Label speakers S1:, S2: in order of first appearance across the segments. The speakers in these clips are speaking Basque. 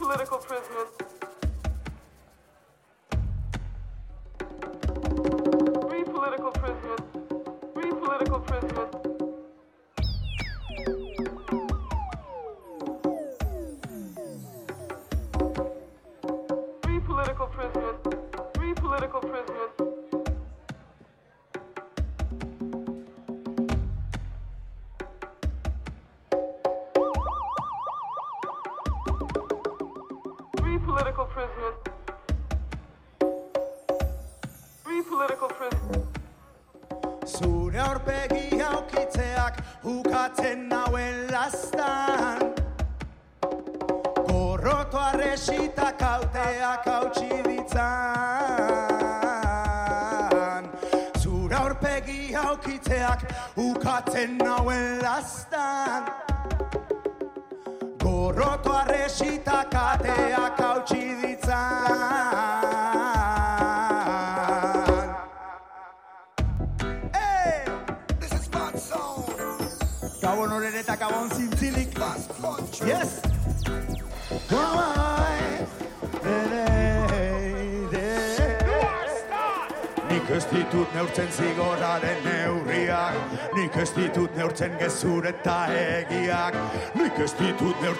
S1: political prisoners.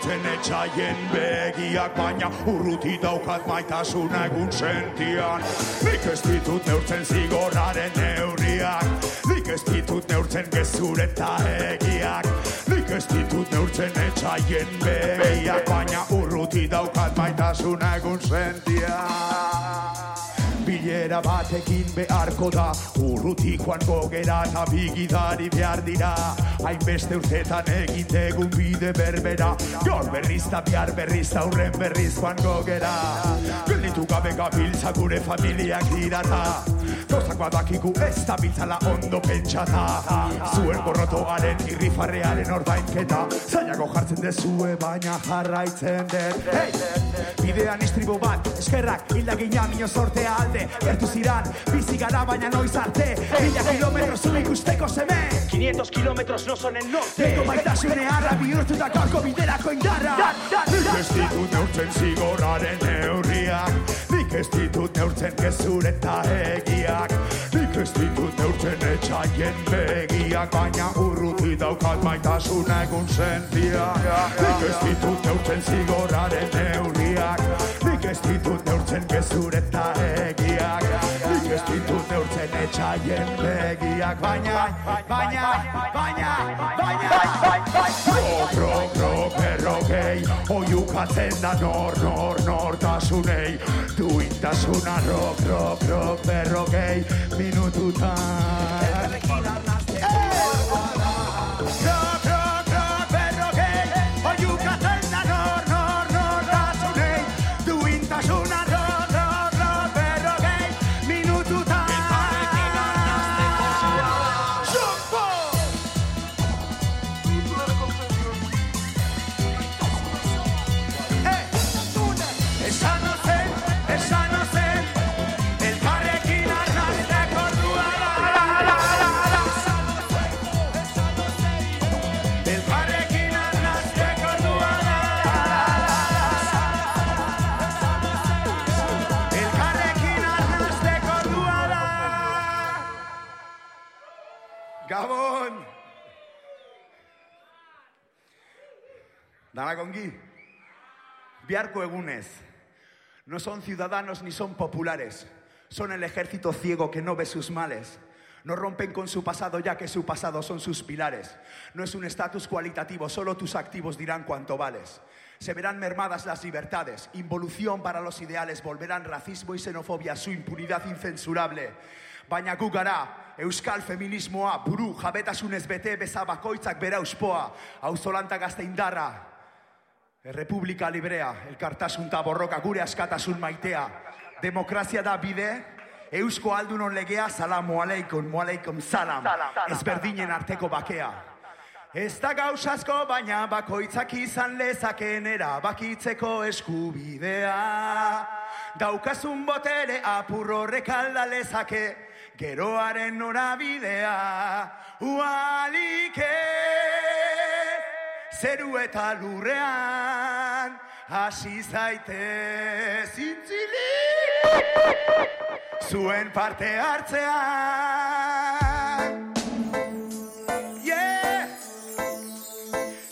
S2: Neurtzen etxaien begiak Baina urruti daukat maitasuna egun sentian. Nik ez ditut neurtzen zigorraren neurriak Nik ez ditut neurtzen gezur eta egiak. Nik ez ditut neurtzen etxaien begiak Baina urruti daukat maitasuna egun sentian Bilera batekin beharko da. Urruti joango gera eta bigidari behar dira. Hainbeste urtetan egin degun bide berbera. Gaur berriz da bihar berriz da urren berriz joango gera. Gelditu gabe gabiltza gure familiak dirata Gauzak badakigu ez da biltzala ondo pentsata. Zuen gorrotoaren irrifarrearen ordainketa Zainago jartzen dezue baina jarraitzen dut. Hey! Bidean istribo bat, eskerrak, hildagina mino sortea alde Gertu ziran, bizi gara baina noiz arte. Mila kilometro zu ikusteko seme.
S3: 500 kilómetros no son el norte.
S2: Tengo maitasune harra bihurtu da gaurko biderako indarra Nik ez ditut neurtzen zigorraren neurriak ez ditut neurtzen gezur eta egiak. Nik ez ditut neurtzen etxaien begiak Baina urruti daukat maitasuna egun sentiak. Nik ez ditut neurtzen zigorraren neurriak Nik ez ditut neurtzen gezur eta egiak. Nik ez ditut neurtzen etxaien begiak Baina, baina, baina, baina Rock, rock, rock, errokei Oiukatzen cuenta suena rock, rock, rock, berroquei, minututan. Danak ongi? Biarko egunez. No son ciudadanos ni son populares. Son el ejército ciego que no ve sus males. No rompen con su pasado ya que su pasado son sus pilares. No es un estatus cualitativo, solo tus activos dirán cuánto vales. Se verán mermadas las libertades, involución para los ideales, volverán racismo y xenofobia, su impunidad incensurable. Baina euskal feminismoa, buru, jabetasunez bete, beza bakoitzak bera auzolanta gazte indarra, Errepublika librea, elkartasun ta borroka gure askatasun maitea. Demokrazia da bide, eusko aldunon legea, salamu aleikum, mualeikum salam. Ezberdinen arteko bakea. Ez da gauz asko, baina bakoitzak izan lezaken erabakitzeko eskubidea. Daukazun botere apur horrek alda lezake, geroaren norabidea. Ualike, zeru eta lurrean hasi zaite zintzili. Zuen parte hartzea yeah.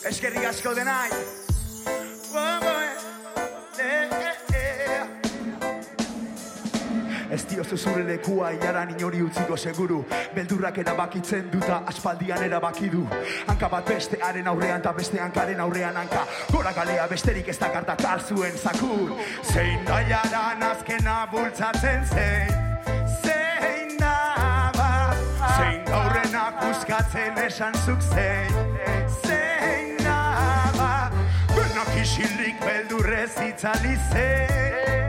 S2: eskerrik asko denai Ez diozu zure lekua ilaran inori utziko seguru. Beldurrak erabakitzen duta aspaldian erabaki du. Hanka bat bestearen aurrean eta beste hankaren aurrean hanka. Gora galea besterik ez dakarta kalzuen zakur. Zein da jaran azkena bultzatzen zein Zein da ba Zein da aurrenak uskatzen esan zuk zein Zein da ba Benak isilik beldurrez itzali Zein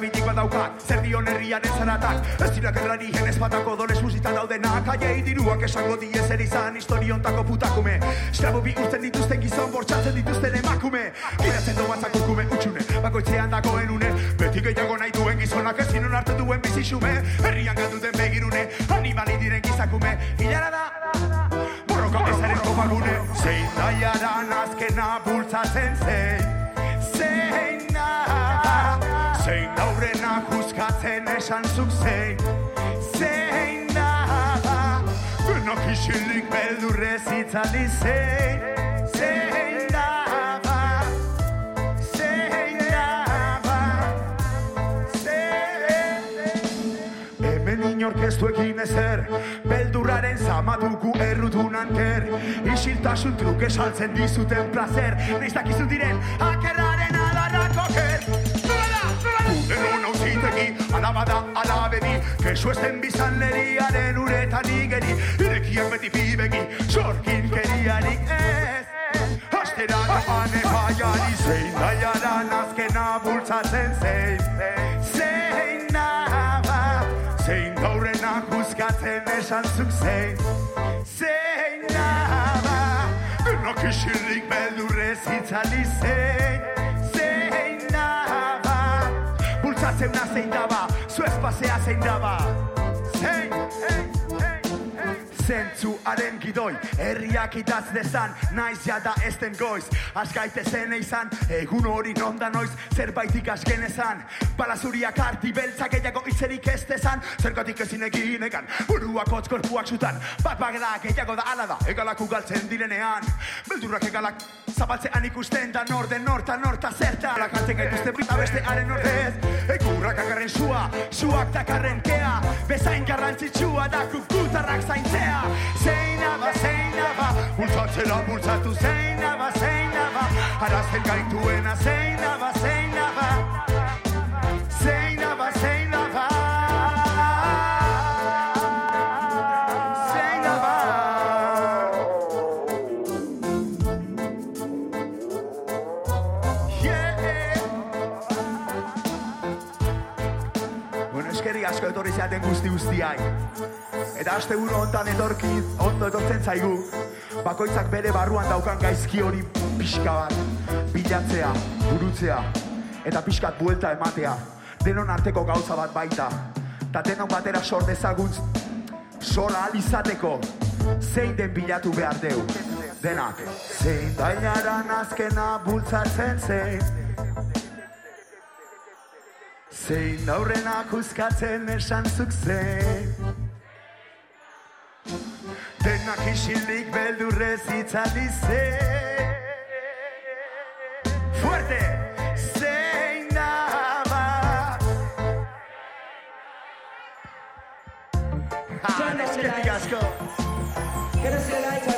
S2: Mitikoa daukat, zer dion herriaren zaratak. Ez dira gerrari jenez batako doles musitan daudenak. Aiei diruak esango die zer izan historiontako putakume. Esklabo bi urtzen dituzten gizon bortxatzen dituzten emakume. Giratzen doatzak ukume utxune, bakoitzean dagoen une. Beti gehiago nahi duen gizonak ezin hartu duen bizixume Herrian galduten begirune, animali diren gizakume. Hilara da, borroka ezaren kopagune Zein da jaran azkena bultzatzen Zein zein da aurrena juzgatzen esan zuk zein Zein da, benak isilik beldurrez itzali zein Zein da, zein da, zein? Hemen inork ez duekin ezer, beldurraren zama dugu errutunan ker Isiltasun truke saltzen dizuten placer, naiz dakizu diren, akerraren auzitegi, alabada alabedi, kesu esten bizanleriaren uretan igeri Irekiak beti pibegi, sorkin keriarik ez Astera ane baiari zein daiaran azkena bultzatzen zein Zein naba, zein gaurrena juzgatzen esan zuk zein Zein naba, denok isilik beldurrez itzali Zein bultzatzen na zein daba, zu espazea zein Zentzuaren gidoi, herriak idaz dezan, naiz jada ez den goiz. Az gaitezen izan, egun hori nonda noiz, zerbait ikas genezan Balazuriak arti beltzak gehiago itzerik ez dezan Zergatik ezin egin egan, buruak hotz korpuak zutan Bat bagela gehiago da ala da, egalak ugaltzen direnean. Beldurrak egalak zabaltzean ikusten da norden norta norta zerta. Lakantzen gaituzte bita bestearen ordez Egurrak akarren sua, suak dakarren kea. Bezain garrantzitsua da kukutarrak zaintzea Zein aba, zein aba, bultzatzera bultzatu zein aba, zein aba Arazten gaituena zein aba, zein aba Zein aba, zein aba Zein aba Yeah. Bueno, eskerrik asko etorri zeaten guzti guztiai. Eta aste buru hontan etorki, ondo etortzen zaigu. Bakoitzak bere barruan daukan gaizki hori pixka bat. Bilatzea, burutzea, eta pixkat buelta ematea. Denon arteko gauza bat baita. Ta denon batera sor dezagun sola alizateko. Zein den bilatu behar deu. Denak. Zein dainaran azkena bultzatzen zein. Zein aurrena juzgatzen esan zuk zein Denak isilik beldurrez itzali zein Fuerte! Zein daba Ha, eskerrik asko.
S4: Get us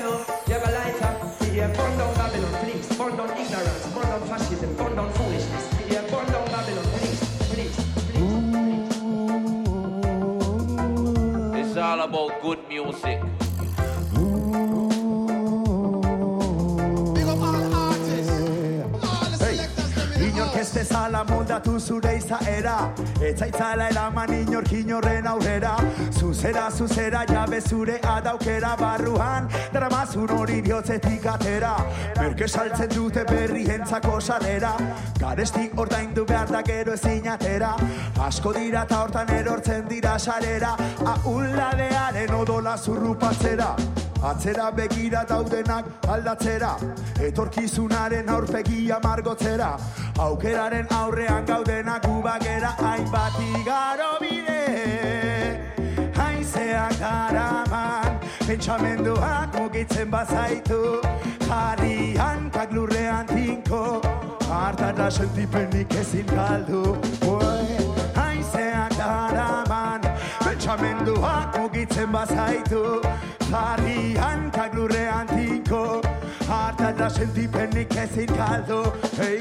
S5: good music.
S2: Ez dezala moldatu zure izaera. Etzaitzala eraman inork inorren aurrera. Zuzera, zuzera, jabe zure adaukera. Barruan Daramazun hori bihotzetik atera. Merke saltzen dute berri entzako sarrera. Garesti ordaindu behar da gero ezin atera. Asko dira eta hortan erortzen dira sarera Ahuladearen odola zurrupatzera Atzera begira daudenak aldatzera Etorkizunaren aurpegia margotzera Aukeraren aurrean gaudenak gubagera Hainbat igaro bide. Haizeak daraman Pentsamenduak mugitzen bazaitu. Jarri hankak lurrean tinko Hartara sentipenik ezin galdu. Haizeak daraman Pentsamenduak mugitzen bazaitu Jarri hankak lurrean tinko Hartara sentipenik ezin galdu hey.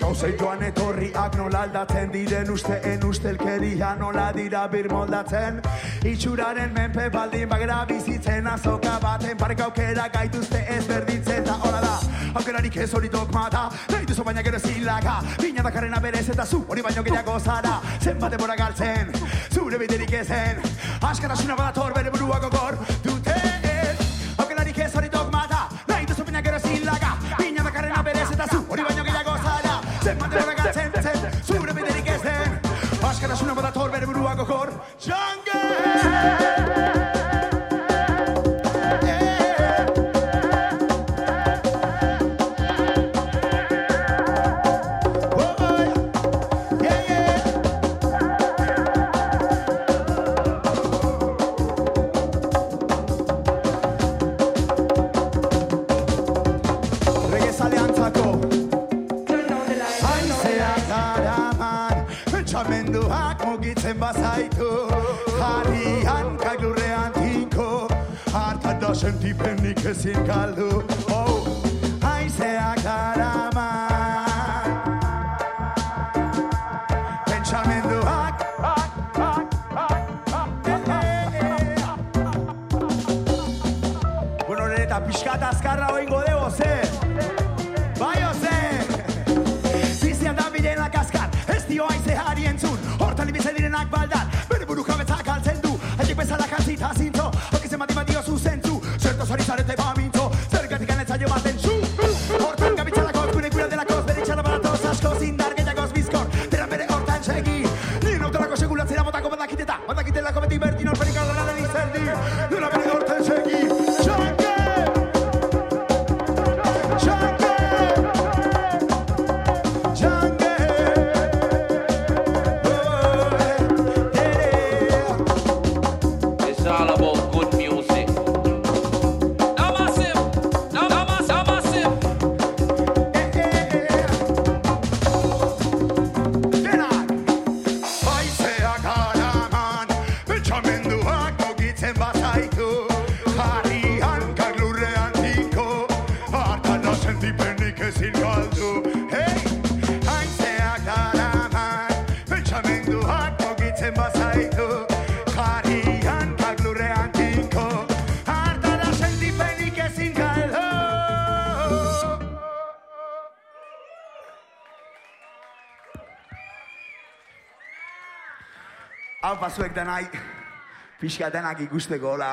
S2: Gauzei joan etorriak nola aldatzen diren usteen ustelkeria nola dira birmoldatzen Itxuraren menpe baldin bagera bizitzen azoka baten parek aukera gaituzte ez berdintzen eta hola da Aukerarik ez hori dogma da Nahi duzu baina gero zilaga. Bina dakarrena berez eta zu hori baino gehiago zara. Zenbat ebora galtzen Zure biderik ezen. Askarasuna badator bere burua gogor duten Zenbat ebora galtzen zen Zure biderik ezen Askarasuna badator bere burua gogor Jungle! Pentsamenduak mugitzen bazaitu Jarri hankak tinko Hartan da sentipenik ezin galdu oh. Haizeak daraman Hortan ibize Pasuek denai, pixka denak ikusteko, hola.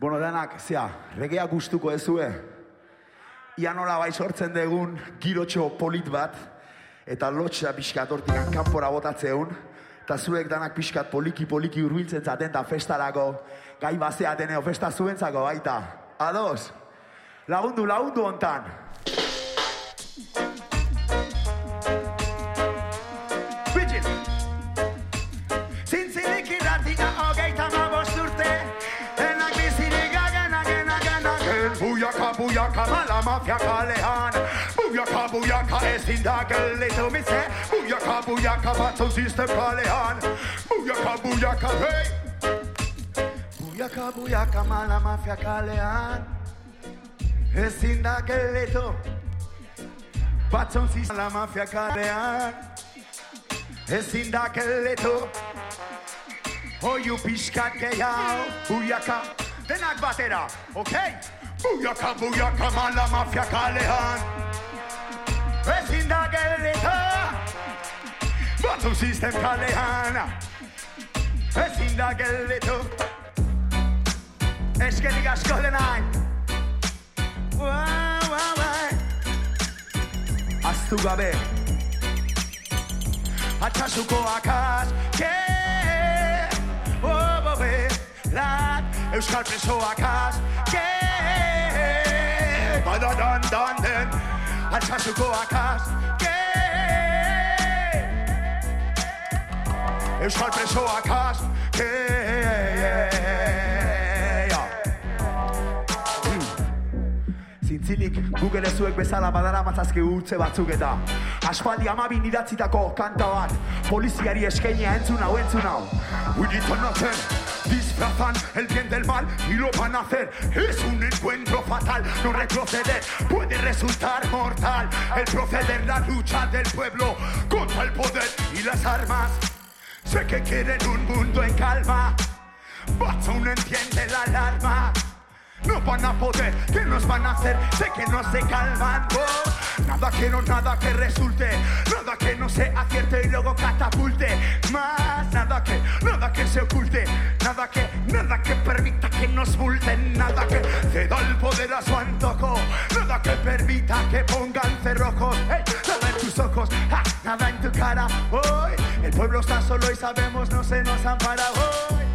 S2: Bueno, denak, zea, regea gustuko ezue. Ia nola bai sortzen degun girotxo polit bat, eta lotxa pixkat hortik kanpora botatzeun, eta zuek danak pixkat poliki-poliki urbiltzen zaten da festarako, gai bazeaten eo festa zuentzako baita. Ados, lagundu, lagundu hontan. booyaka, la mafia Calehan. Booyaka, booyaka, es in da galeto, me eh? say. Booyaka, booyaka, battle system Calehan. Booyaka, booyaka, hey. Booyaka, booyaka, mala mafia Calehan. Es in da galeto. Battle system, la mafia Calehan. Es in da galeto. Oh, you pishka, que ya, booyaka. Denak batera, okay? Booyaka, booyaka, man, la mafia Calehan. Vecina guerrita. Battle system Calehan. Vecina guerrito. Es wow, digas colenan. Astugabe. Atasuko akas. Yeah. Oh, baby. Lad. Euskal presoakas. Yeah mother done done then. I try to go across. Yeah. hard to show across. casa. Yeah, yeah. Zintzilik, Google zuek bezala badara matzazke urtze batzuk eta. Aspaldi amabin idatzitako kanta bat. Poliziari eskenia entzun hau, entzun hau. To nothing Disfrazan el bien del mal y lo van a hacer. Es un encuentro fatal, no retroceder. Puede resultar mortal El proceder, la lucha del pueblo Contra el poder y las armas. Sé que quieren un mundo en calma. Watson entiende la alarma no van a poder, ¿qué nos van a hacer? Sé que no se calman. Nada que no, nada que resulte Nada que no se acierte y luego catapulte Más, nada que, nada que se oculte Nada que, nada que permita que nos multen Nada que ceda el poder a su antojo Nada que permita que pongan cerrojos Hey, nada en tus ojos, nada en tu cara Hoy, el pueblo está solo y sabemos no se nos ampara Hoy,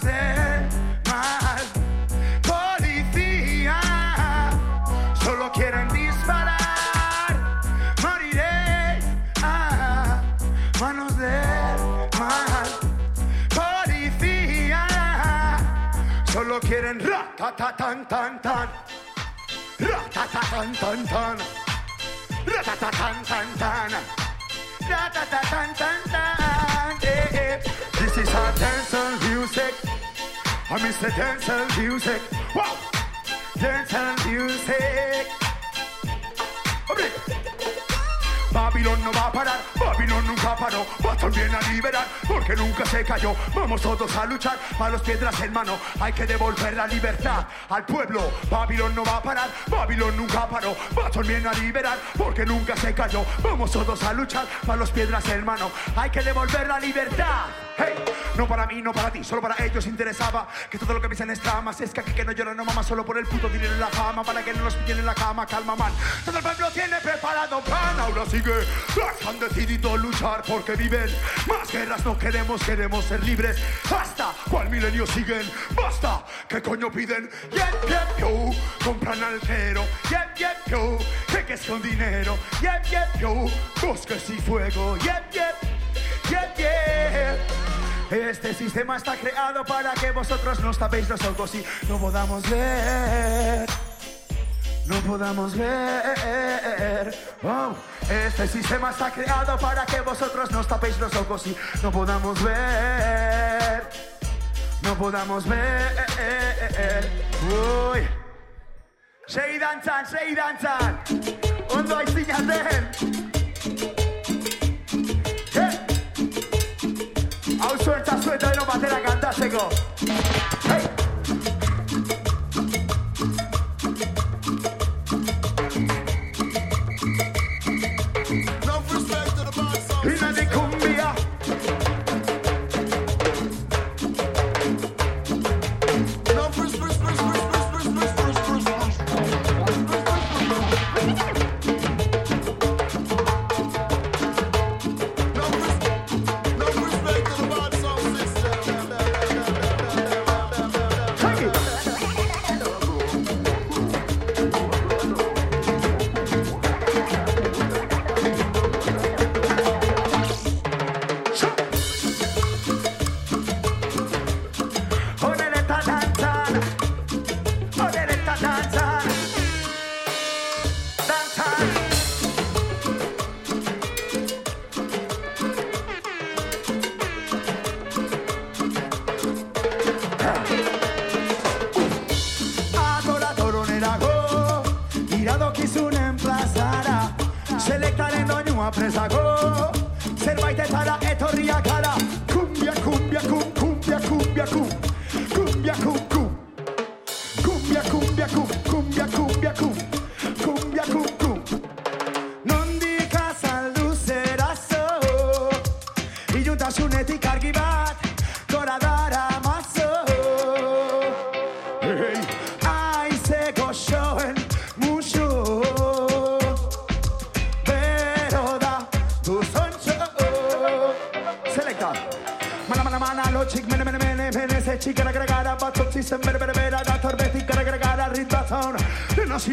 S2: del mal. Policía, solo quieren disparar. Moriréis, ah, manos del mal. Policía, solo quieren ratatatan tan tan. Ratatatan tan tan. Ratatatan tan tan. Ratatatan tan tan. Eh, eh. This is our dancehall music. I miss the music. Wow! Dancehall music. Hombre. Babilón no va a parar, Babilón nunca paró, Boston viene a liberar, porque nunca se cayó. Vamos todos a luchar, manos piedras en hay que devolver la libertad al pueblo. Babilón no va a parar, Babilón nunca paró, Boston viene a liberar, porque nunca se cayó. Vamos todos a luchar, manos piedras en hay que devolver la libertad. Hey, no para mí, no para ti, solo para ellos interesaba que todo lo que piensan es tramas. Es que aquí que no llora no mama solo por el puto dinero y la fama, para que no nos pillen en la cama, calma man. Todo el pueblo tiene preparado un plan, ahora sigue. Han decidido luchar porque viven. Más guerras no queremos, queremos ser libres. Hasta cuál milenio siguen, basta. ¿Qué coño piden? Yep, yep, yo. Compran al cero. Yep, yep, yo. Cheques con dinero. Yep, yep, yo. Bosques y fuego. Yep, yep. Yep, yep. Este sistema está creado para que vosotros nos tapéis los ojos y no podamos ver. No podamos ver. Oh, este sistema está creado para que vosotros nos tapéis los ojos y no podamos ver. No podamos ver. Uy. Sei dantzan, sei dantzan. Ondo. Suelta suelta y
S6: no
S2: va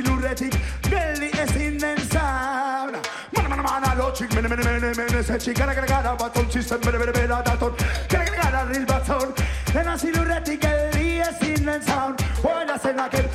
S2: diluretic, belly es indensa. Mana mana mana logic, mene mene mene mene sechi, gara gara gara baton, system mene mene mene daton, gara gara gara ril baton. En asiluretic, belly es indensa. Hoy la cena que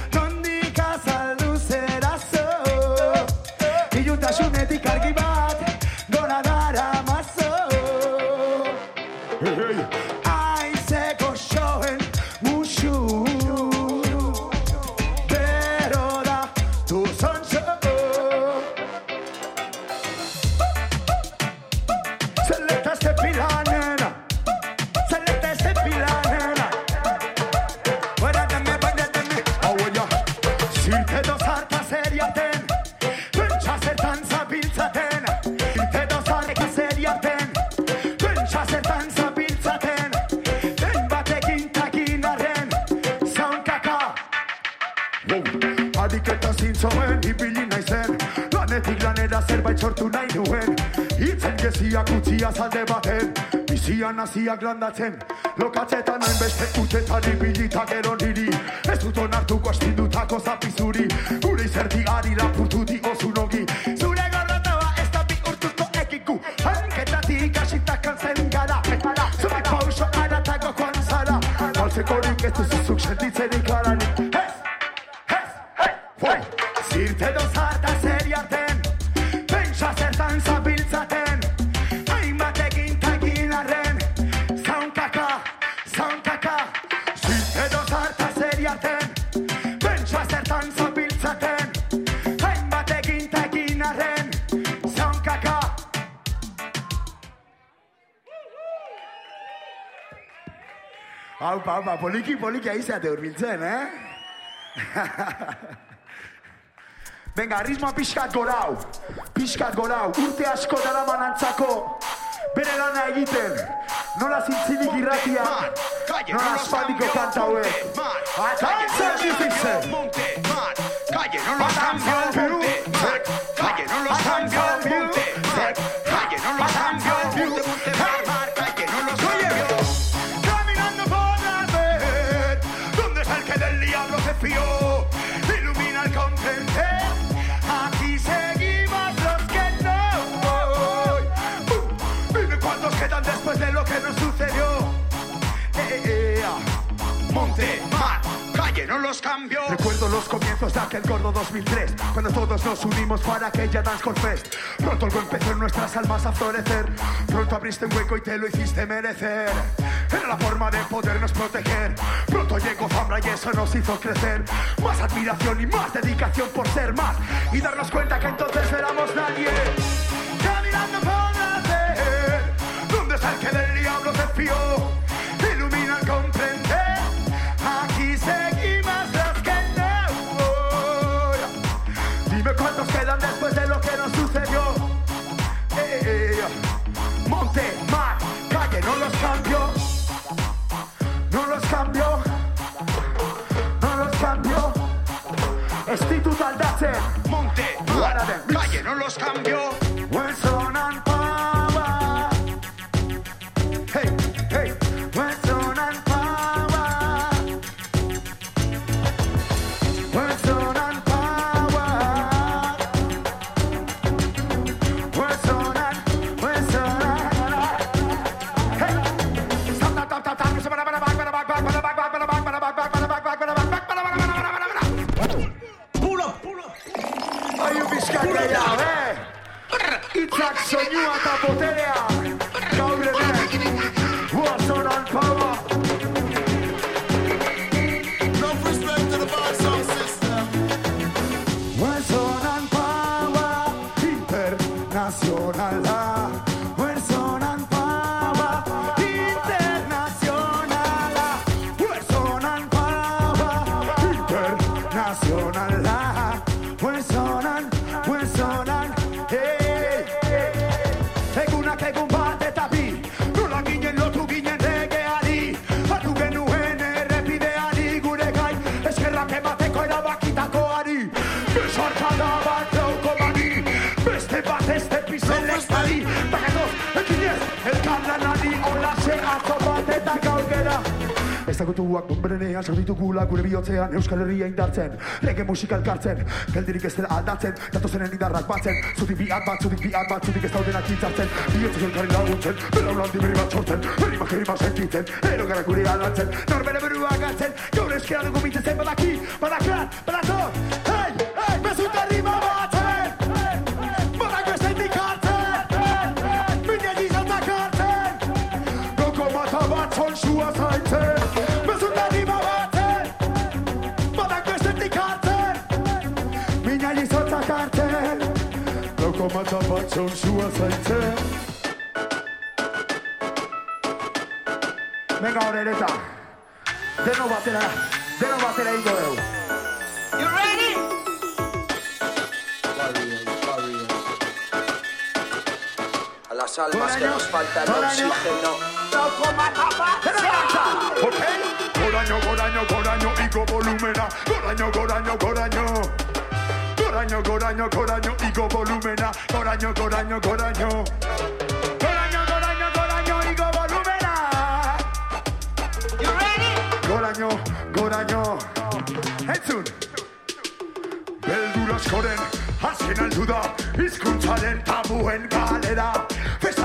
S2: naziak landatzen. Lokatzetan hain beste utetan ibilita gero niri. Ez dut onartuko astindutako zapizuri. Gure izerdi ari lapurtu di osunogi Zure gorrotoa ez da bi urtuko ekiku. Hanketatik asita kantzen gara. Zure pauso aratago joan zara. Baltzekorik ez duzuzuk sentitzerik aranik Ez! Oi, zirte dozarta zeriaten Pentsa zertan zabiltzaten Haupa, haupa, poliki, poliki aizate urbiltzen, eh? Venga, ritmoa pixkat gorau, pixkat gorau, urte asko dara manantzako, bere lana egiten, nola zintzilik irratia, nola aspaldiko kanta hauek. Atantzan dizitzen!
S7: Mar, calle, no los cambio,
S2: Recuerdo los comienzos de aquel gordo 2003 Cuando todos nos unimos para aquella Dancehall Fest. Pronto algo empezó en nuestras almas a florecer. Pronto abriste un hueco y te lo hiciste merecer. Era la forma de podernos proteger. Pronto llegó Zambra y eso nos hizo crecer. Más admiración y más dedicación por ser más Y darnos cuenta que entonces éramos nadie. Caminando por la red Donde está el que del diablo se fió los cambió. Gure bihotzean Euskal Herria indartzen. Rege musika elkartzen. Geldirik ez dela aldatzen. Datozenen indarrak batzen. Zutik biak bat, zutik biak bat Zutik ez daudenak hitzartzen. Bihotzez elkarri laguntzen Belaunaldi berri bat sortzen. Herrimak herrimak sentitzen. Ero gara gure aldatzen Norbere berua galtzen Gaur eskera dugu bitezen badaki mata bat zonsua zaintzen Venga, horereta. Deno batera, deno batera ingo dugu.
S5: You ready?
S8: A las almas que
S2: Coraño,
S8: nos falta el
S2: coraño.
S8: oxígeno.
S2: Ok, goraño, goraño, goraño, igo volumena. Goraño, goraño, goraño. Goraño, goraño, goraño, igo volumena. Goraño, goraño, goraño. Goraño, goraño, goraño, igo volumena.
S5: You ready?
S2: Goraño, goraño. Entzun. Beldur askoren, azken aldu da, izkuntzaren tabuen galera.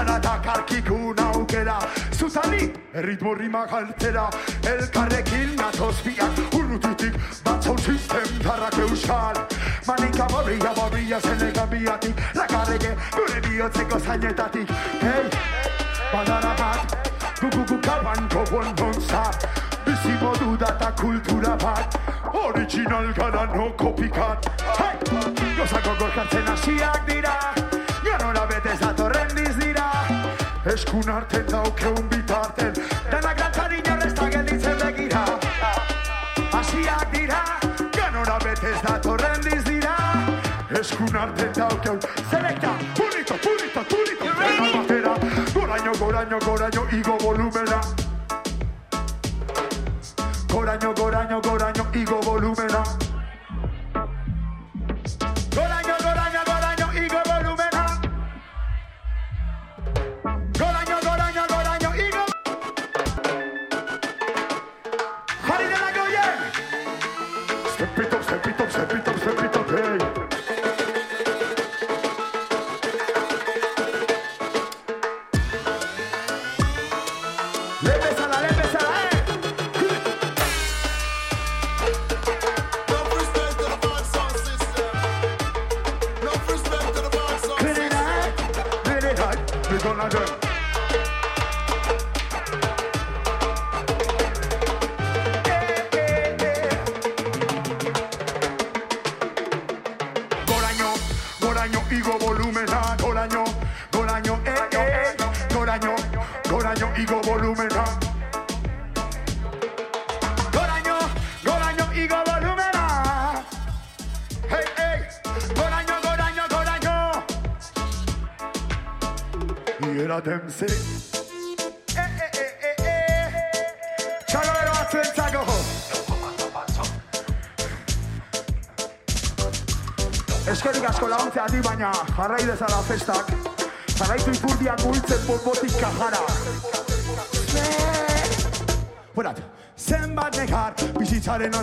S2: Festan eta karkikun aukera, zuzali, erritmo rima galtera. Elkarrekin natoz biak, urrututik, batzau sistem tarrak euskal. Maninka barria, barria, zenegan biatik, lakarreke, gure bihotzeko zainetatik. Hey, badara bat, gugugu kabanko bonbonzat. Bizi modu da eta kultura bat Original gara no copycat hey! Gozako gorkatzen hasiak dira Ganora betez datorren dira Eskun arten daukeun bitarten Danak dantzan inorrezta gelditzen begira. Hasiak dira Ganora betez datorren dira. Eskun arten daukeun Selekta, punito, punito, punito Dena batera Goraño, goraño, goraño, igo volumena. Goraño, goraño, goraño, igo volumena.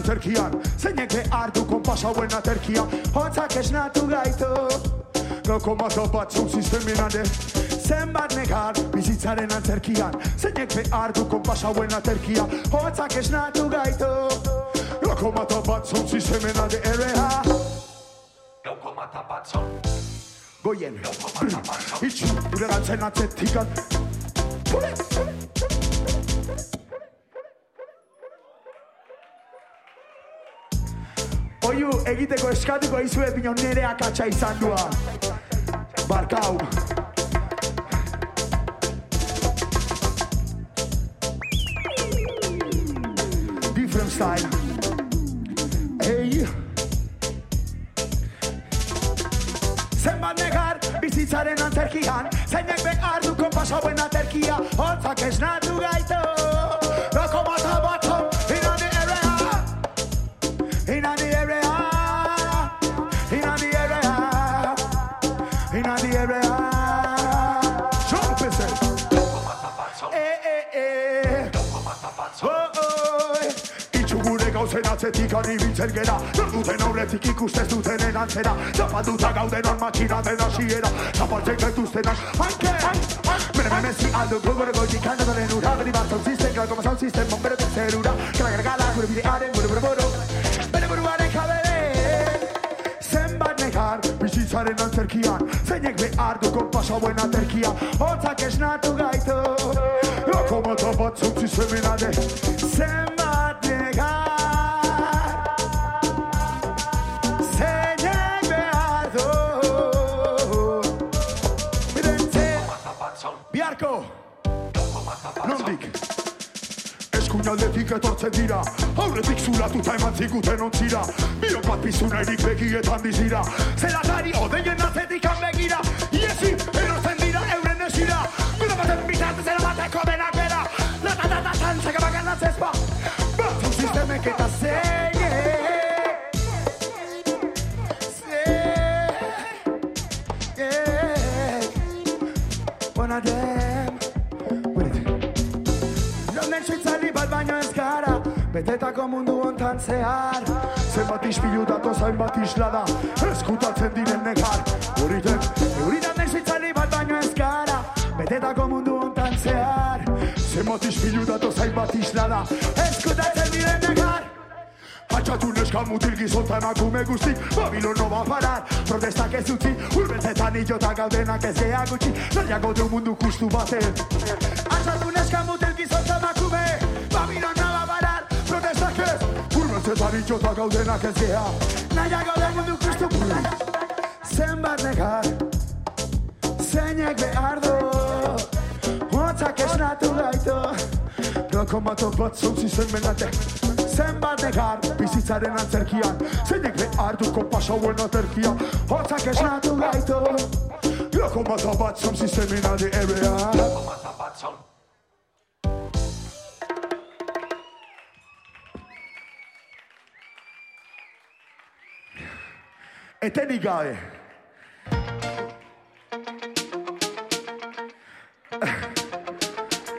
S2: Bizitzaren antzerkian Zeinek behar du konpasa hauen aterkia Hotzak esnatu gaitu Loko mazo batzuk sisteminade Zenbat nekar bizitzaren antzerkian Zeinek behar du konpasa hauen aterkia Hotzak esnatu gaitu Loko mazo batzuk sisteminade Errea Goien Itxu, gure galtzen atzetikan eskatuko izue pino nere akatsa izan dua. Barkau. Different style. Ei. Zenbat negar bizitzaren antzerkian Zeinek behar du konpasa hauen aterkia Hotzak esnatu gaitu arribiltzen gera duten aurretik ikustez dutenen antzera. Zapalduta gauden on makina den hasiera. Zapaltzen gaituztenak Hanke, Mene memezi aldo gogore goitik Kanadaren ura. Beri bat system Gara sound system Bombero tercerura Gara gara gara Gure bidearen Gure buru buru. Bere buruaren jabere Zenbat nekar bizitzaren antzerkian. Zeinek behar du konpasa buen aterkia Hotzak esnatu gaitu. Lokomota bat zuntzi zemenade Zenbat nekar Eskuinaldetik etortzen dira. Aurretik zulatuta eman ziguten ontzira. Bion bat pizunairik begietan dizira Zelatari odeien atzetik begira. Iesi, erosten dira euren esira. Gure baten bitartez zera bateko denak bera Latatatan, zeka bakan atzezpa Batzun sistemek eta zeiek Betetako mundu hontan zehar Zenbat ispilu dato zainbat isla da Eskutatzen diren nekar Euriten, euritan den suitzali bat baino ez gara. Betetako mundu hontan zehar Zenbat ispilu dato zainbat isla da Eskutatzen diren nekar Atxatu neska mutil gizontan akume guzti Babilon no va parar, protestak ez utzi Urbeltzetan idiota gaudenak ez gea gutxi Nahiago du mundu kustu baten. Atxatu neska mutil gizontan Idiota gaudenak ez gea Nahiago du mundu kustu baten Zenbat negar. Zeinek behar du Hotzak esnatu gaitu Lokomoto bat zuntzi zen menate Zenbat negar. Bizitzaren antzerkian Zeinek behar du konpasa buen aterkia Hotzak esnatu gaitu Lokomoto bat zuntzi zen menate erean Etenik gabe.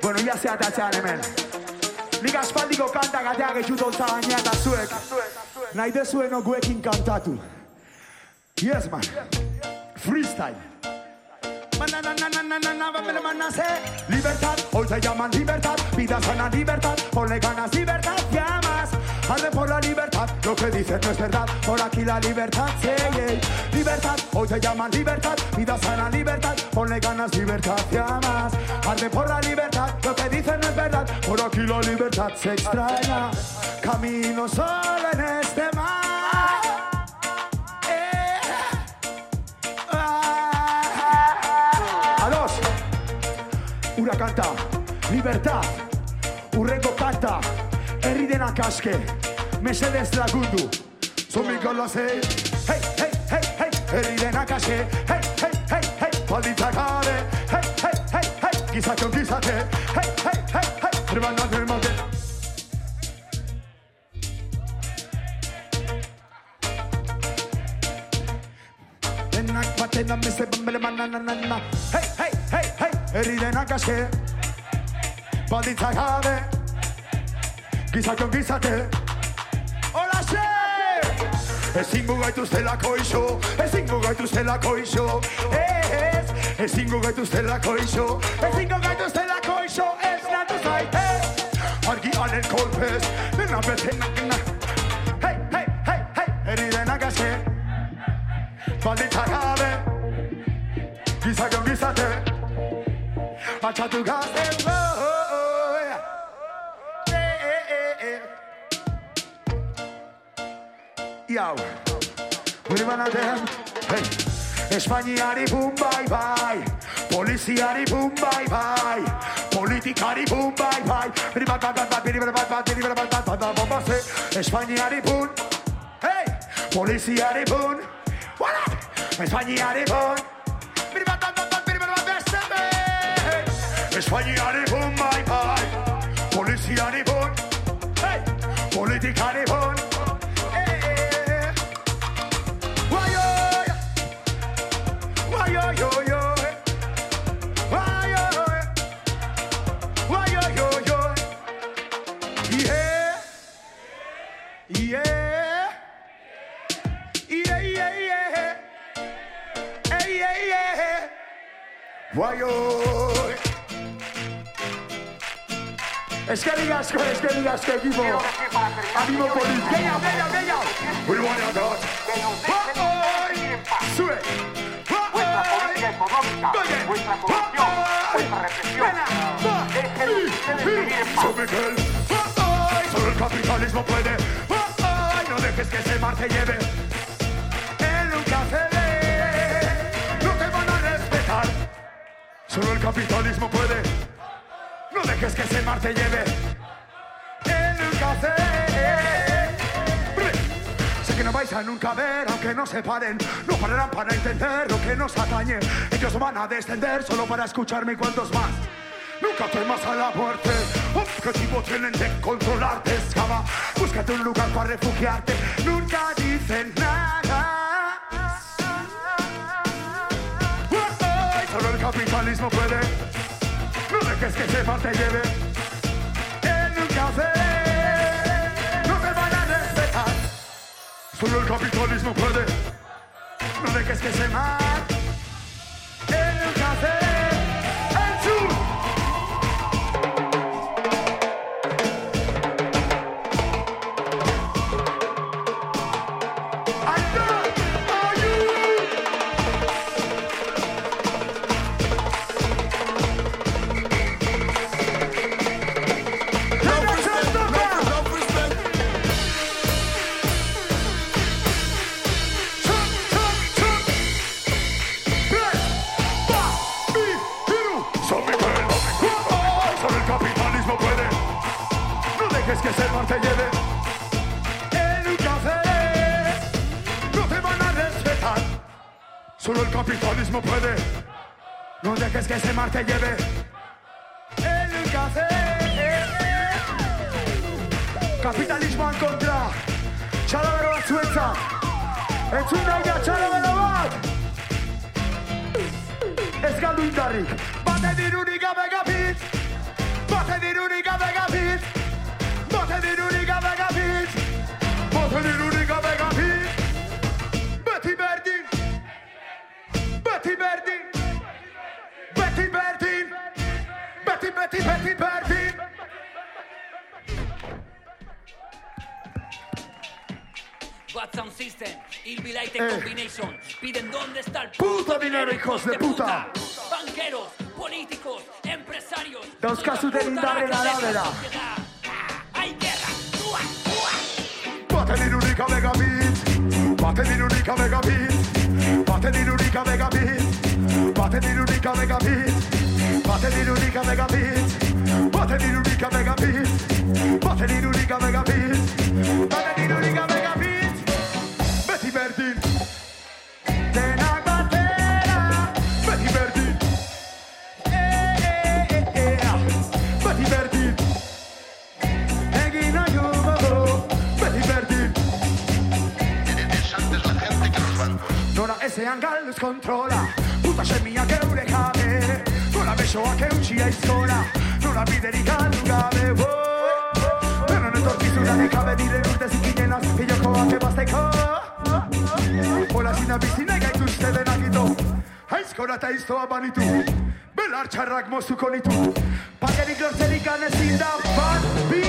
S2: Bueno, ia zehatatzean hemen. Nik aspaldiko kanta gatea getxutu gainea eta zuek. Nahi dezuen guekin kantatu. Yes, man. Freestyle. Libertad, hoy te llaman libertad, vida sana libertad, ponle ganas libertad, llamas, arde por la libertad, lo que dicen no es verdad, por aquí la libertad, sí, yeah. libertad, hoy te llaman libertad, vida sana libertad, ponle ganas libertad, llamas, arde por la libertad, lo que dicen no es verdad, por aquí la libertad se extraña, camino solo en este mar. Eh. Libertad, urrengo kanta, herri denak aske, mesedez lagundu, zomiko lozei, hey, hey, hey, hey, herri denak aske, hey, hey, hey, hey, baldintzak gabe, hey, hey, hey, hey, gizakon gizate, hey, hey, hey, hey, hermana hermana, Denak batena mese bambele mananana Hey, hey, hey, hey Herri denak aske Baldintzak gabe Gizakon gizate. Hola, xe! Ezingo gaituztelako iso Ezingo gaituztelako iso. Ez, ezingo gaituztelako iso Ezingo gaituztelako iso. Ez natu zaite Argiaren kolpez Dena betenak na Hey, hey, hey, hey Herri denak aske Baldintzak gabe Gizakon gizate. Matxatu gabe Poliziari bum bai bai Politikari bum bai bai Biri bat bat bat bat Biri bat bat bat Biri bat bat bat bat bat bat bat Espainiari bum Hey Poliziari bum Wala Espainiari bum Biri bat bat bat bat Biri bat bat beste be Hey Espainiari bum bai bai Poliziari bum Hey Politikari bum Guayo. Es que digas que, es que digas que vivo. A vivo por el bella, bella, bella. We want a dog. Sube.
S9: Vuestra política económica, vuestra corrupción, vuestra represión. Dejen ustedes vivir en paz.
S2: Sube. Solo el capitalismo puede. No dejes que ese mar te lleve. Solo el capitalismo puede. No dejes que ese mar te lleve. Él nunca cede. Sé que no vais a nunca ver, aunque no se paren. No pararán para entender lo que nos atañe. Ellos van a descender solo para escucharme cuantos más. Nunca temas a la muerte. Objetivo tienen de controlarte, escava. Búscate un lugar para refugiarte. Nunca dicen nada. Capitalismo puede. No dejes que ese mar te lleve. Él nunca hace. No te van a respetar. Solo el capitalismo puede. No dejes que ese mar. Te lleve.
S5: Bad Sound System, Ilvi
S2: eh.
S5: Combination. Piden dónde está el
S2: puto, puto dinero, hijos de puta. puta.
S5: Banqueros, políticos, empresarios.
S2: Los
S5: casos de
S2: darle
S5: la lávera. Hay guerra.
S2: Va a tener única megabit. Va a tener única megabit. Va a tener única megabit. Va a tener única megabit. Battery unica megabit Battery
S6: unica megabit Battery unica megabit Battery unica
S2: megabit ezean galduz kontrola Puta semiak eure jabe Nola besoak eutxi aizkola Nola biderik galdu gabe oh. Denon etorkizuna nekabe diren urte zikinen azpilokoak ebazteko Hola zina bizina gaituzte denak ito Aizkora eta iztoa banitu Belar txarrak mozuko nitu Pakerik lortzerik anezin da bat bi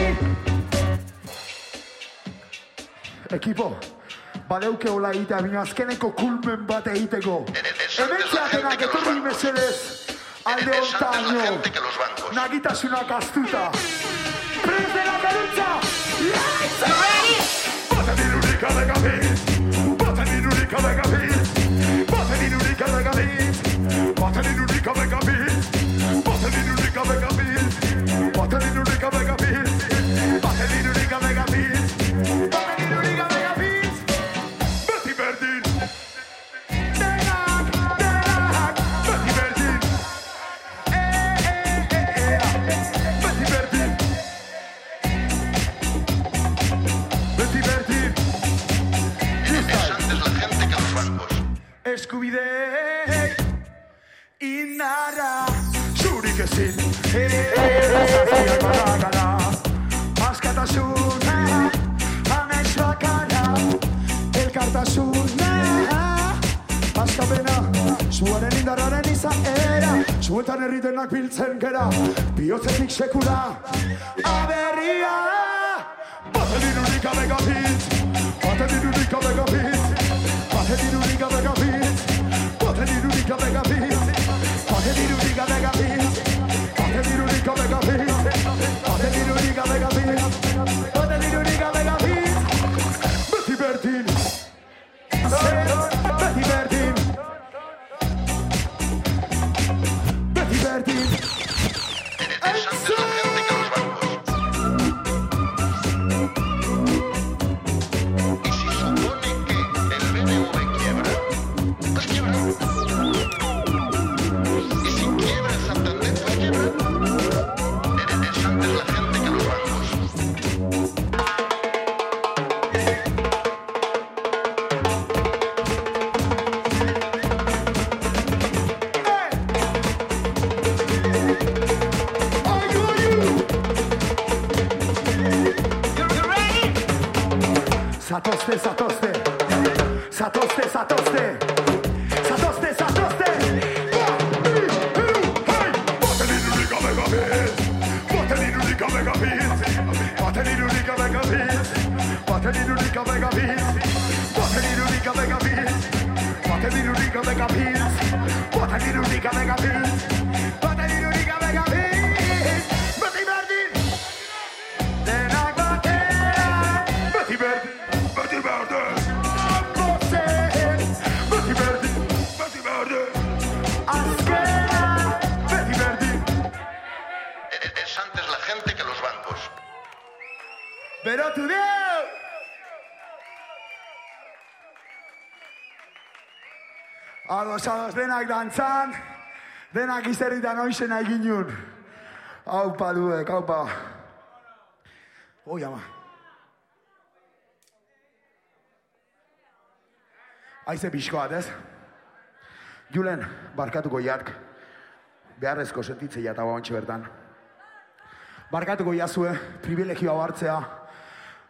S2: Ekipo, badeuke hola egitea, bina azkeneko kulmen bat egiteko. Hemen zeatenak etorri mesedez, alde ontaino, nagitasunak astuta. Prez de la galutza, laitza! Bota dirurik adagabiz, bota dirurik adagabiz, bota dirurik adagabiz, bota dirurik adagabiz, bota dirurik
S6: adagabiz, gesin el carta sur
S2: más carta sur más carta sur el carta sur más cobren suelta era. Sueltan erritenak biltsenkra bios epic sekula aberria, baten única abegapit, baten poder abegapit, baten hits abegapit, baten mega abegapit, baten única abegapit, Ados, denak dantzan Denak izerritan oizena egin nun Aupa duek, aupa Oi, ama. Aize pixkoat, ez? Julen, barkatuko jark Beharrezko sentitze jata bauantxe bertan. Barkatuko jazue, privilegioa hartzea.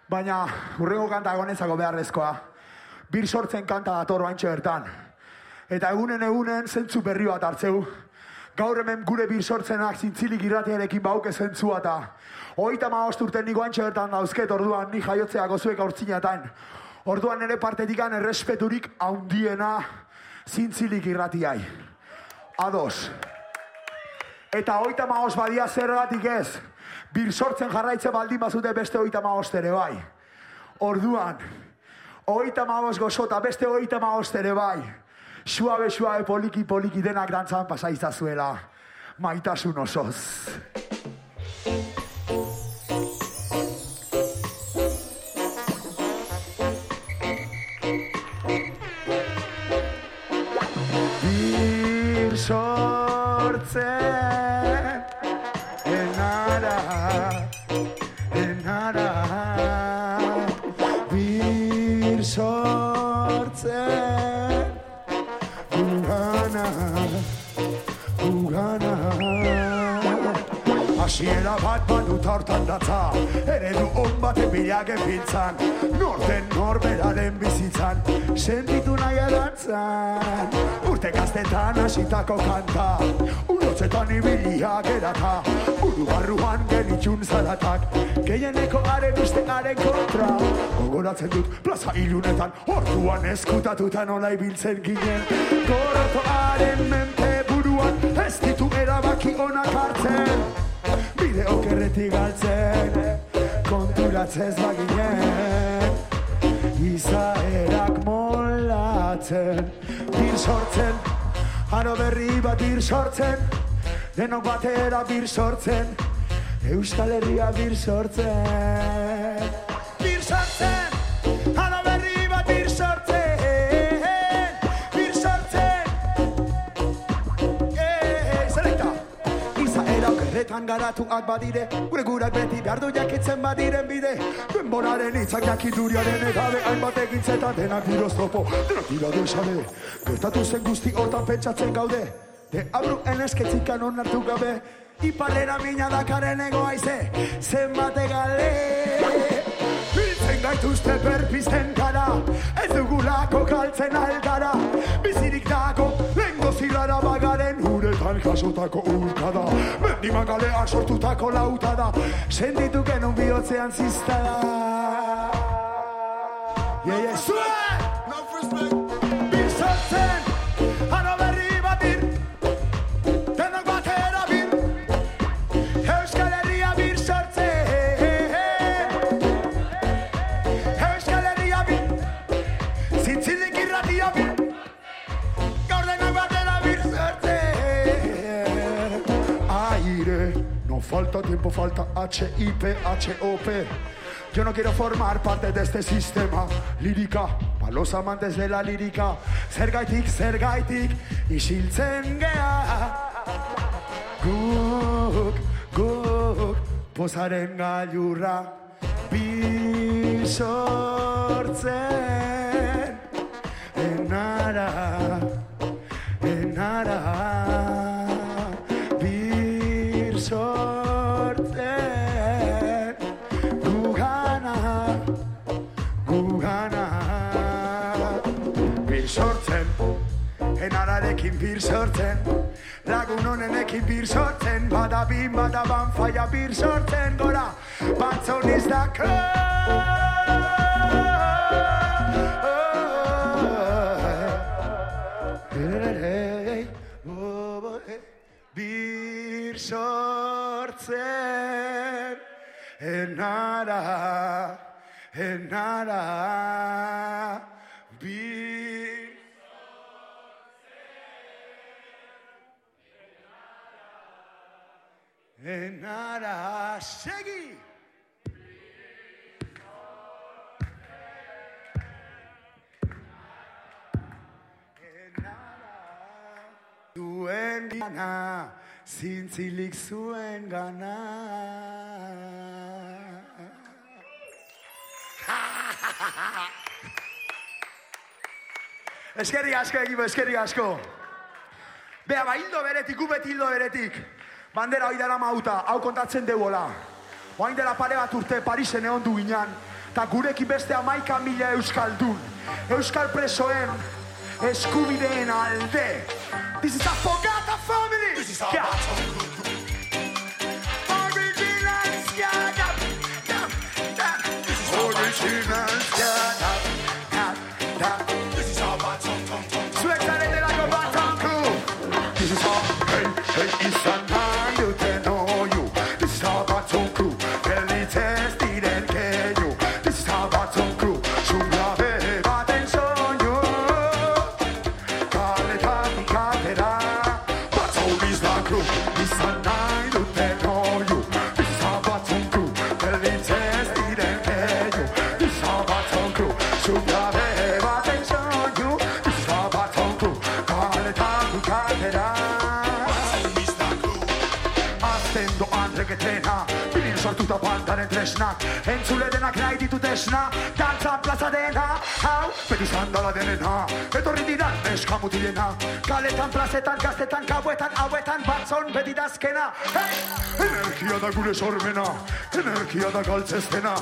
S2: Baina, urrengo kanta beharrezkoa. Bir sortzen kanta dator bantxe bertan Eta egunen egunen zentzu berri bat hartzeu. Gaur hemen gure bir sortzenak zintzilik irratiarekin bauke zentzua eta Hogeita ma urten niko antxe bertan dauzket orduan ni jaiotzeako zuek aurtzinatan Orduan ere partetikan errespeturik haundiena zintzilik irratiai. Ados. Eta hogeita ma badia zergatik ez. Bir sortzen jarraitzen baldin bazute beste hogeita ma ere bai. Orduan Hogeita ma gozo eta beste hogeita ma ere bai Suabe, suabe, poliki, poliki denak dantzan pasaizazuela. Maitasun osoz. Badut hortan datza Eredu on baten bilake pintzan Norten norberaren bizitzan Sentitu nahi erantzan. Urte gaztetan hasitako kanta Unotzetan ibilia gerata. Buru barruan genitxun zaratak Gehieneko garen uste garen kontra. Gogoratzen dut plaza ilunetan Orduan eskutatuta nola ibiltzen ginen. Gorotoaren mente buruan Ez ditu erabaki onak hartzen Bide okerretik galtzen Konturatzez baginen. Izaerak molatzen Bir sortzen Aro berri bat bir sortzen Denok batera bir sortzen Euskal Herria bir sortzen. Bir sortzen Okerretan garatuak badire Gure gurak beti behar du jakitzen badiren bide. Denboraren hitzak jakituriaren egabe Hainbat egintzetan denak diroztopo Denak dira desale Gertatu zen guzti hortan pentsatzen gaude. De abru enesketzikan onartu gabe Iparrera mina dakaren egoaize Zenbate gale Biltzen gaituzte berpizten gara. Ez dugula galtzen algara Bizirik dago, zirrara bagaren Uretan jasotako urkada Mendiman galeak sortutako lauta da Senditu genuen bihotzean ziztada Ie, ie, zue!
S6: Enough respect.
S2: No falta tiempo, falta H-I-P, H-O-P Yo no quiero formar parte de este sistema. Lírica para los amantes de la lírica. Zergaitik, zergaitik, isiltzen gea Guk, guk, pozaren gailurra Bir sortzen Enara, enara sortzen. Lagun honenekin bir sortzen. Bada bin, bada ban, faia bir sortzen. Gora, batzon izdako Bir sortzen. Enara, enara Enara, segi! Zuen gana, zintzilik zuen gana. Eskerrik asko egibo, eskerrik asko. Bea, ba, hildo beretik, gu beti hildo beretik. Bandera hoi dela mauta, hau kontatzen deuola. Oain dela pare bat urte Parisen egon du ginean, eta gurekin beste amaika mila euskaldun. Euskal presoen eskubideen alde. This is a Fogata family! This is yeah. Bandaren tresnak Entzule denak nahi ditut esna Dantzan plaza dena Hau, beti sandala denena Etorri diran neska mutilena Kaletan, plazetan, gaztetan, kauetan, hauetan Batzon beti dazkena hey! Energia da gure sormena Energia da galtzeztena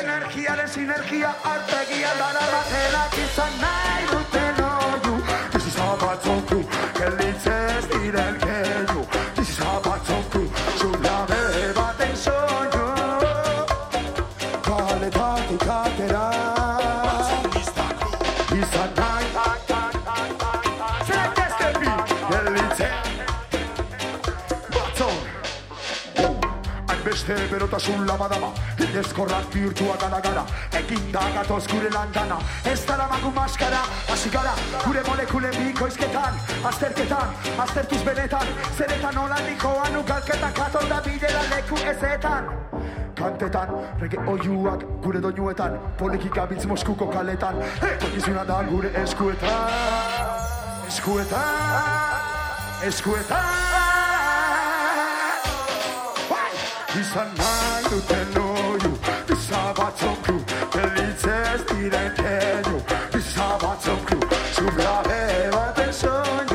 S2: Energiaren sinergia Artegia dara batenak izan nahi duten oiu This is our batzon crew Hainbeste berotasun lama dama Indezkorrak bihurtua gara gara. Ekin da gatoz gure landana Ez dara magu maskara. Hasi gara gure molekulen bikoizketan Azterketan, aztertuz benetan. Zeretan holandikoan ugalketan Kator da bidera leku ezetan. Kantetan, rege oiuak gure doinuetan Poliki gabitz Moskuko kaletan. Etorkizuna da gure eskuetan Eskuetan Eskuetan Izan nahi duten oiu Bizabatzon kru Belitzez diren keinu Bizabatzon kru Zublabe baten soinu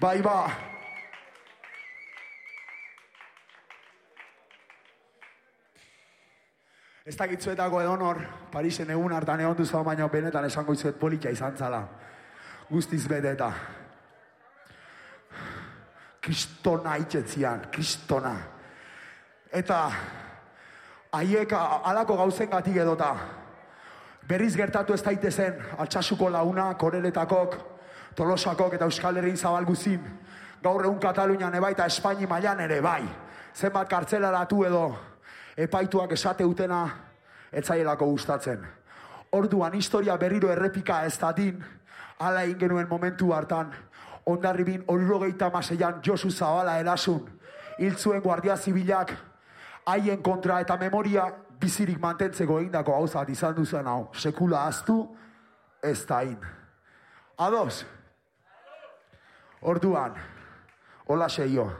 S2: Bai ba Ez dakitzuetako edonor, Parisen egun hartan egon duzu baina benetan esango izuet politia izan zala. Guztiz beteta. Kristona itxetzian, kristona. Eta haiek a- alako gauzen gatik edota. Berriz gertatu ez daitezen, altxasuko launa, koreletakok, tolosakok eta Euskal Herrin zabalguzin. Gaur egun Katalunian eba eta Espaini mailan ere bai. Zenbat kartzelaratu edo epaituak esate utena etzaielako gustatzen. Orduan historia berriro errepika ez dadin, ala egin genuen momentu hartan, ondarribin onrogeita maseian Josu Zabala erasun, hiltzuen guardia zibilak, haien kontra eta memoria bizirik mantentzeko egindako gauzat izan duzen hau. Sekula aztu, ez da in. Ados? Orduan, hola seio.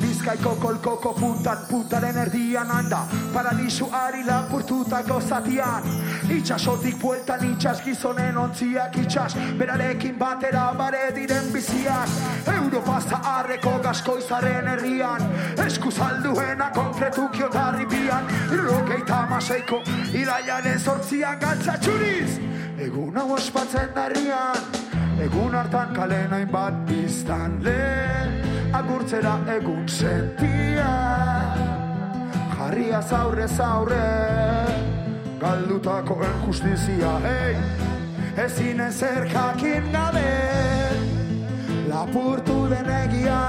S2: Bizkaiko kolkoko puntan, puntaren erdian handa Paradisu ari lapurtutako zatian. Itxasotik bueltan itxas gizonen ontziak itxas Berarekin batera bare diren biziak. Europa zaharreko gaskoizaren herrian Esku salduena konkretu kiotarri bian. Irrogeita amaseiko irailaren sortzian galtza txuriz Egun hau ospatzen da herrian Egun hartan kalen hainbat biztan lehen Agurtzera egun sentia Jarria zaurre zaurre Galdutako justizia hey! Ezin ezer jakin gabe Lapurtu den egia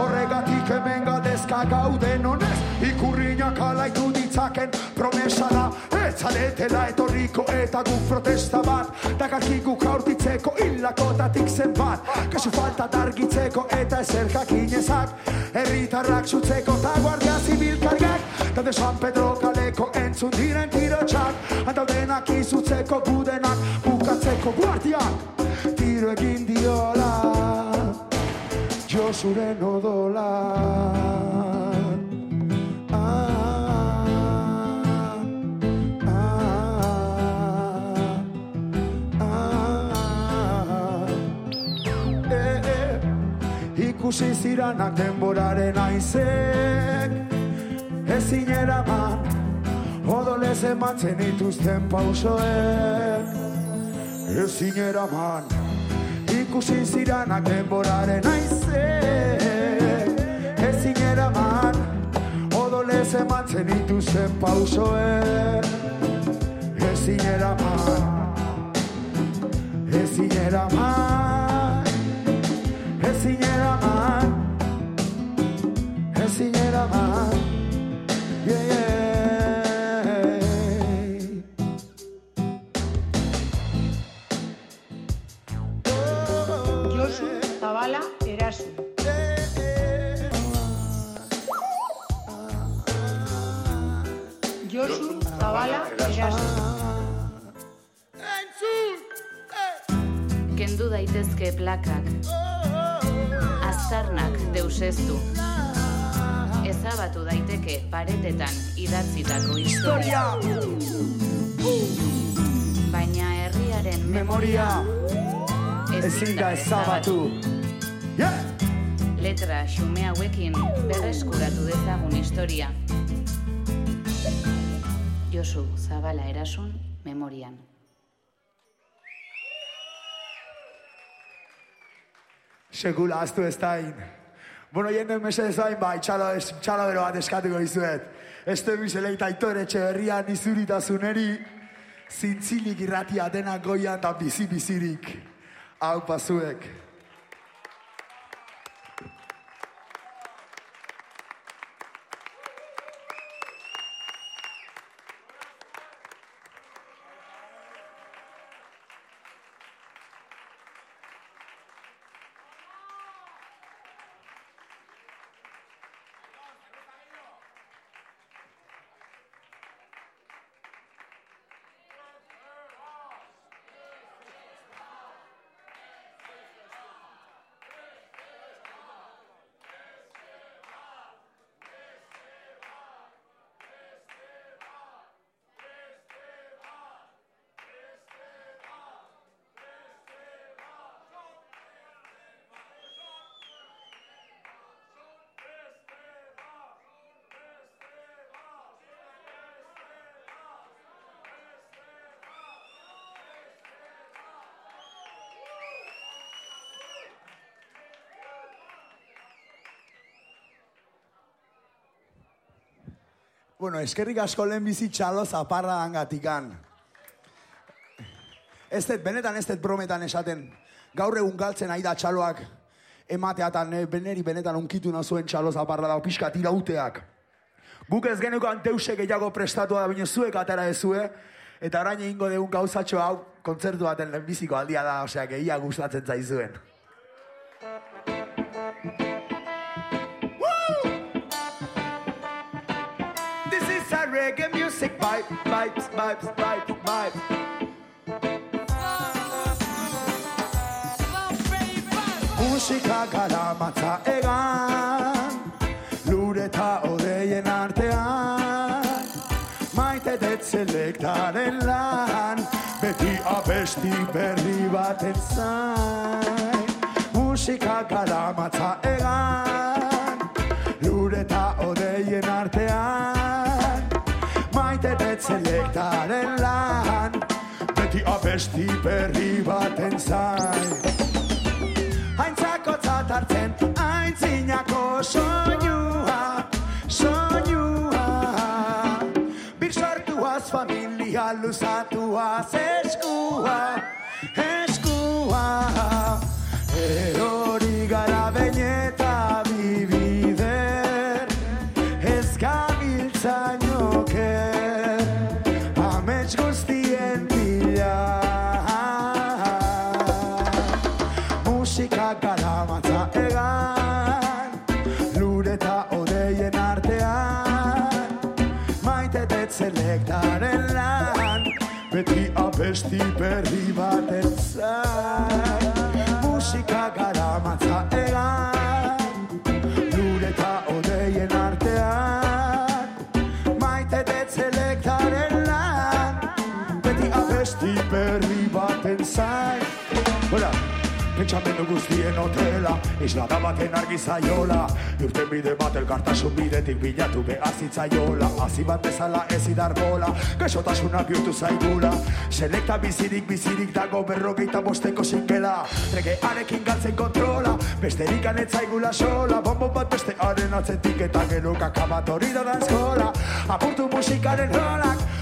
S2: Horregatik hemen gadezka gauden honez Ikurriñak alaitu ditzaken promesa da Etzaletela etorriko eta guk protesta bat. Dakarkigu jaurtitzeko hilakotatik zenbat. Kasu falta dargitzeko eta ezer jakinezak Herritarrak zutzeko eta guardia zibil kargak. Daude San Pedro kaleko entzun diren tirotxak Andaudenak izutzeko gudenak bukatzeko guardiak. Tiro egin diola Josuren odola Ikusi ziranak denboraren aizek. Ezin eraman Odolez ematzen ituzten pausoek. Ezin eraman Ikusi ziranak denboraren aizek. Ezin eraman Odolez ematzen ituzten pausoek. Ezin eraman Ezin eraman Ezin eraman Ezin eraman Yeah, yeah.
S10: Josu Zabala Erasu. Josu Zabala Erasu.
S11: Kendu daitezke plakak, aztarnak deuseztu. Ezabatu daiteke paretetan idatzitako historia. Baina herriaren
S2: Memoria ezin da ezabatu.
S11: Letra xume hauekin berreskuratu dezagun historia. Josu Zabala Erasun
S2: Sekula aztu ez dain. Bueno, jenden mesedez bain, bai, txalo, txalo bero bat eskatuko izuet. Este bizeleita aitore etxeberrian izuritasuneri, zintzilik irratia denak goian da bizi-bizirik. Hau pasuek. Bueno, eskerrik asko lehen bizi txalo zaparra angatikan. Ez dut, benetan ez dut brometan esaten. Gaur egun galtzen ari da txaloak emateatan, eh, beneri benetan unkitu nazuen txalo zaparra da, pixka tirauteak. Guk ez genuko anteuse gehiago prestatua da, baina zuek atara ezue, eta orain egingo dugun gauzatxo hau kontzertu baten lehenbiziko aldia da, osea, gehia gustatzen zaizuen. Reggae music vibe, vibes, vibes, vibes, vibes. Musika gara matza egan, lure eta odeien artean, maite dut selektaren lan, beti abesti berri baten zain. Musika gara matza egan, lure eta odeien artean, selektaren lan, beti abesti berri baten zain. Aintzako hartzen, aintzinako soinua, soinua. Bir sortuaz familia luzatuaz eskua, abesti berri baten zain. Musika gara matza egan, lure eta odeien artean, maite dut selektaren lan, beti abesti berri baten zain. Hola, pentsamendu guztien hotela, islada baten argi zaiola, urten bide bat elkartasun bidetik bilatu behar zitzaiola, hazi bat bezala ez idar bola, gaixotasuna bihurtu zaigula, selekta bizirik bizirik dago berrogeita bosteko zinkela, rege arekin galtzen kontrola, besterik anetzaigula sola, bombo bat beste haren atzetik eta gero kakabat hori da eskola, apurtu musikaren rolak,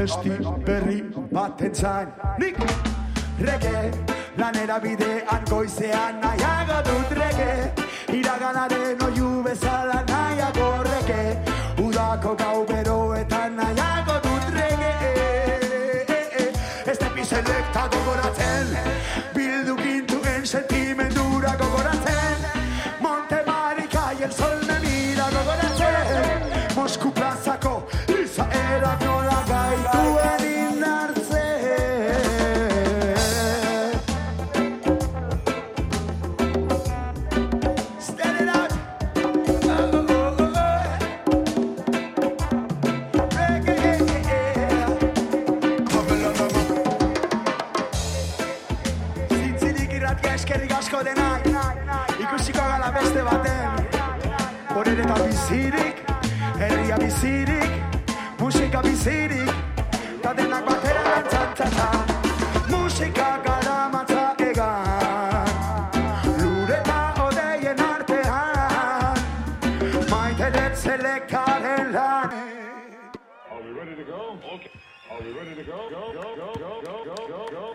S2: abesti berri baten zain. Nik! Rege Lanera bidean goizean nahiago dut rege Iraganaren oiu bezala nahiago rege Udako gau beroetan nahiago dut rege Ez tepi selekta gogoratzen Bildu gintuen sentimendura Miratia eskerrik asko denai Ikusiko gala beste baten Horere eta bizirik Herria bizirik Musika bizirik Ta denak batera dantzantzata Musika gara matza egan Lure eta odeien artean Maite dut zelekaren lan
S12: Are we ready to go? Okay. Are we ready to go? Go, go, go, go, go, go, go.